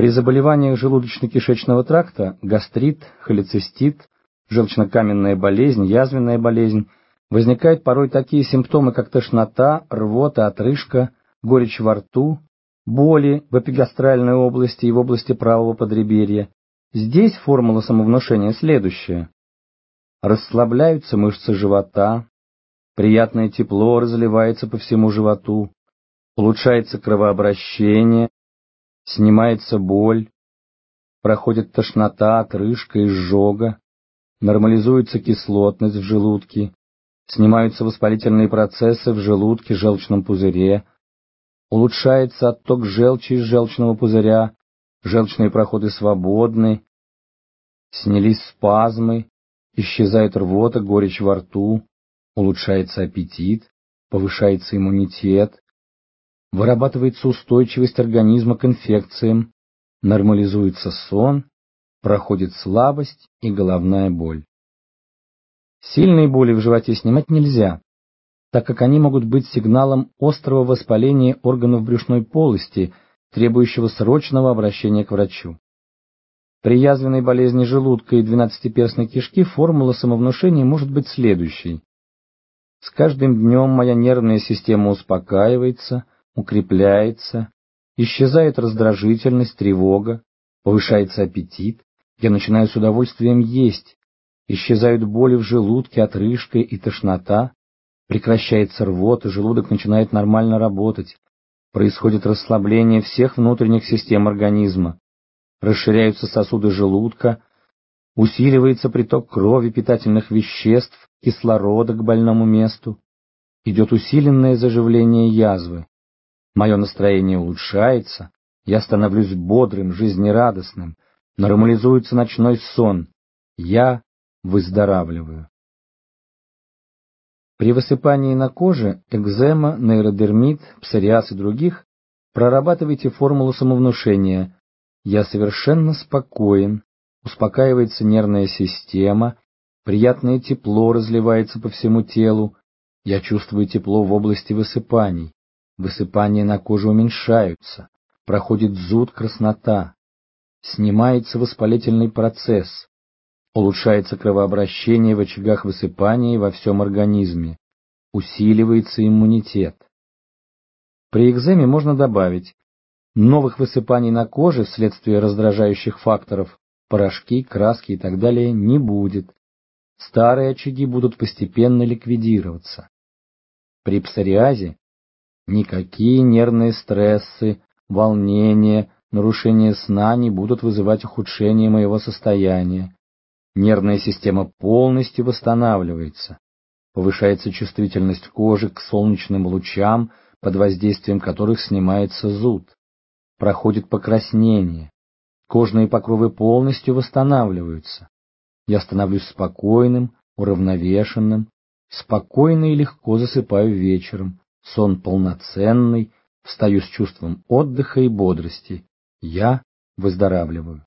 При заболеваниях желудочно-кишечного тракта гастрит, холецистит, желчнокаменная болезнь, язвенная болезнь возникают порой такие симптомы, как тошнота, рвота, отрыжка, горечь во рту, боли в эпигастральной области и в области правого подреберья. Здесь формула самовнушения следующая. Расслабляются мышцы живота, приятное тепло разливается по всему животу, улучшается кровообращение, снимается боль, проходит тошнота, отрыжка, изжога, нормализуется кислотность в желудке, снимаются воспалительные процессы в желудке, желчном пузыре, улучшается отток желчи из желчного пузыря, желчные проходы свободны, снялись спазмы, исчезает рвота, горечь во рту, улучшается аппетит, повышается иммунитет, вырабатывается устойчивость организма к инфекциям, нормализуется сон, проходит слабость и головная боль. Сильные боли в животе снимать нельзя, так как они могут быть сигналом острого воспаления органов брюшной полости, требующего срочного обращения к врачу. При язвенной болезни желудка и двенадцатиперстной кишки формула самовнушения может быть следующей. С каждым днем моя нервная система успокаивается, укрепляется, исчезает раздражительность, тревога, повышается аппетит, я начинаю с удовольствием есть, исчезают боли в желудке, отрыжка и тошнота, прекращается рвота, желудок начинает нормально работать, происходит расслабление всех внутренних систем организма, расширяются сосуды желудка, усиливается приток крови, питательных веществ, кислорода к больному месту, идет усиленное заживление язвы. Мое настроение улучшается, я становлюсь бодрым, жизнерадостным, нормализуется ночной сон, я выздоравливаю. При высыпании на коже, экзема, нейродермит, псориаз и других прорабатывайте формулу самовнушения «Я совершенно спокоен», успокаивается нервная система, приятное тепло разливается по всему телу, я чувствую тепло в области высыпаний, высыпания на коже уменьшаются, проходит зуд, краснота, снимается воспалительный процесс, улучшается кровообращение в очагах высыпания во всем организме, усиливается иммунитет. При экземе можно добавить новых высыпаний на коже вследствие раздражающих факторов, порошки, краски и так далее не будет. Старые очаги будут постепенно ликвидироваться. При псориазе никакие нервные стрессы, волнения, нарушение сна не будут вызывать ухудшение моего состояния. Нервная система полностью восстанавливается. Повышается чувствительность кожи к солнечным лучам, под воздействием которых снимается зуд. Проходит покраснение. Кожные покровы полностью восстанавливаются. Я становлюсь спокойным, уравновешенным, спокойно и легко засыпаю вечером. Сон полноценный, встаю с чувством отдыха и бодрости. Я выздоравливаю.